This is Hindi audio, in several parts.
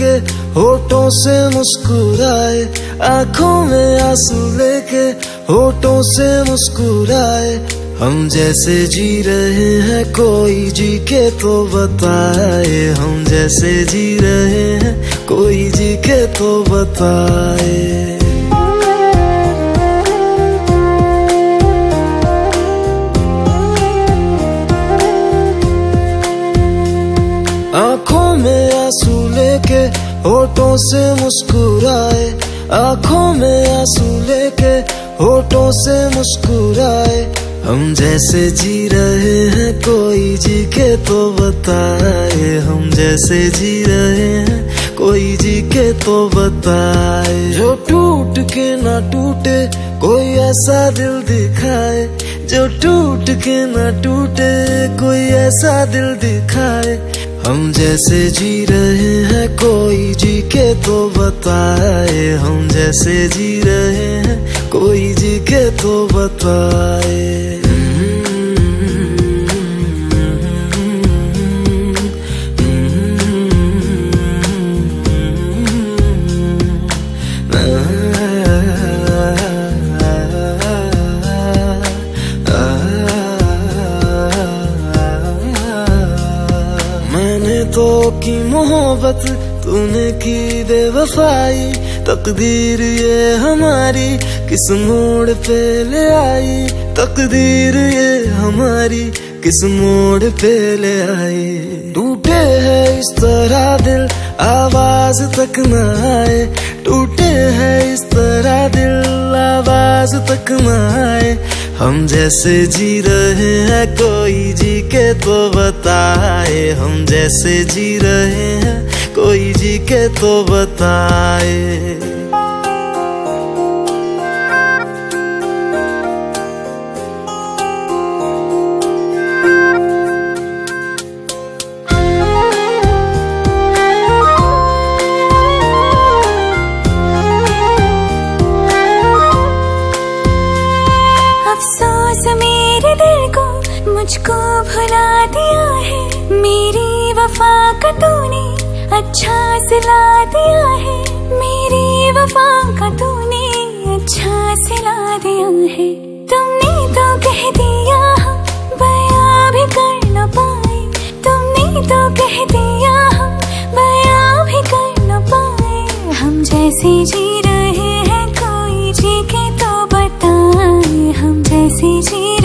लेके, होठों से मुस्कुराए, आँखों में आँसू लेके, होठों से मुस्कुराए। हम जैसे जी रहे हैं, कोई जी के तो बताए। हम जैसे जी रहे हैं, कोई जी के तो बताए। होठों से मुस्कुराए, आँखों में आँसू लेके होठों से मुस्कुराए। हम जैसे जी रहे हैं, कोई जी के तो बताए। हम जैसे जी रहे हैं, कोई जी के तो बताए। जो टूट के ना टूटे, कोई ऐसा दिल दिखाए। जो टूट के ना टूटे, कोई ऐसा दिल दिखाए। हम जैसे जी रहे हैं, कोई जी के तो बताए। हम जैसे जी रहे हैं, कोई जी के तो बताए। तो की मोहब्बत तूने की बेवफाई, तकदीर ये हमारी किस मोड़ पे ले आई? तकदीर ये हमारी किस मोड़ पे ले आई? टूटे है इस तरह दिल, आवाज़ तक न आए। टूटे है इस तरह दिल, आवाज़ तक न आए। हम जैसे जी रहे हैं, कोई जी के तो बताए। हम जैसे जी रहे हैं, कोई जी के तो बताए। अफसोस मेरे दिल को मुझको भुला दिया है। मेरी वफा का तूने अच्छा सिला दिया है। मेरी वफा का तूने अच्छा सिला दिया है। तुमने तो कह दिया बया भी कर न पाए। तुमने तो कह दिया बया भी कर न पाए। हम जैसे जी हम जैसे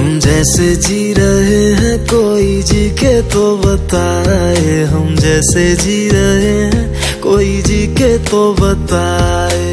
हम जैसे जी रहे हैं, कोई जी के तो बताए। हम जैसे जी रहे हैं, कोई जी के तो बताए।